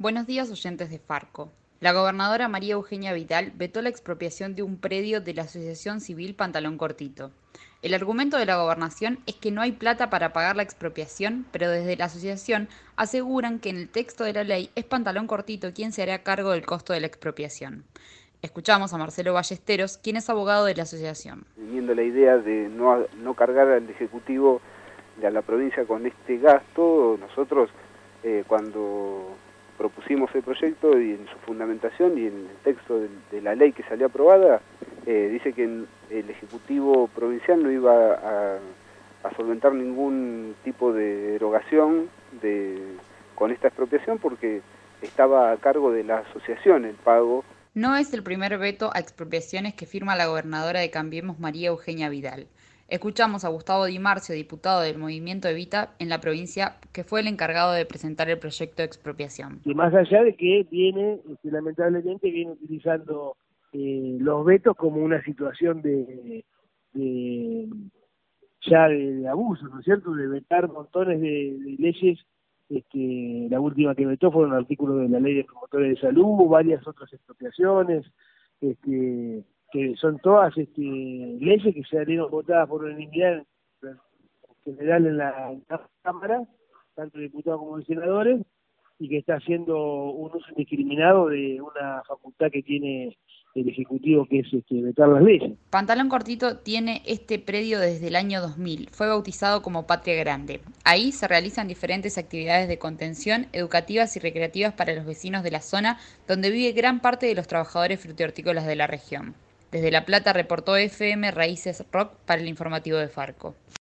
Buenos días oyentes de Farco. La gobernadora María Eugenia Vidal vetó la expropiación de un predio de la Asociación Civil Pantalón Cortito. El argumento de la gobernación es que no hay plata para pagar la expropiación, pero desde la asociación aseguran que en el texto de la ley es Pantalón Cortito quien se hará cargo del costo de la expropiación. Escuchamos a Marcelo Ballesteros, quien es abogado de la asociación. Teniendo la idea de no, no cargar al Ejecutivo de la provincia con este gasto, nosotros eh, cuando propusimos el proyecto y en su fundamentación y en el texto de, la ley que salió aprobada, eh, dice que el Ejecutivo Provincial no iba a, solventar ningún tipo de derogación de, con esta expropiación porque estaba a cargo de la asociación el pago. No es el primer veto a expropiaciones que firma la gobernadora de Cambiemos María Eugenia Vidal. Escuchamos a Gustavo Di Marcio, diputado del Movimiento Evita en la provincia, que fue el encargado de presentar el proyecto de expropiación. Y más allá de que viene, este, lamentablemente, viene utilizando eh, los vetos como una situación de, ya de, abuso, ¿no es cierto?, de vetar montones de, leyes. Este, la última que vetó fueron artículos de la ley de promotores de salud, varias otras expropiaciones. Este, que son todas este, leyes que salieron votadas por unanimidad en general en la, Cámara, tanto diputados como senadores, y que está haciendo un uso indiscriminado de una facultad que tiene el Ejecutivo, que es este, vetar las leyes. Pantalón Cortito tiene este predio desde el año 2000. Fue bautizado como Patria Grande. Ahí se realizan diferentes actividades de contención, educativas y recreativas para los vecinos de la zona, donde vive gran parte de los trabajadores frutihortícolas de la región. Desde La Plata reportó FM Raíces Rock para el informativo de Farco.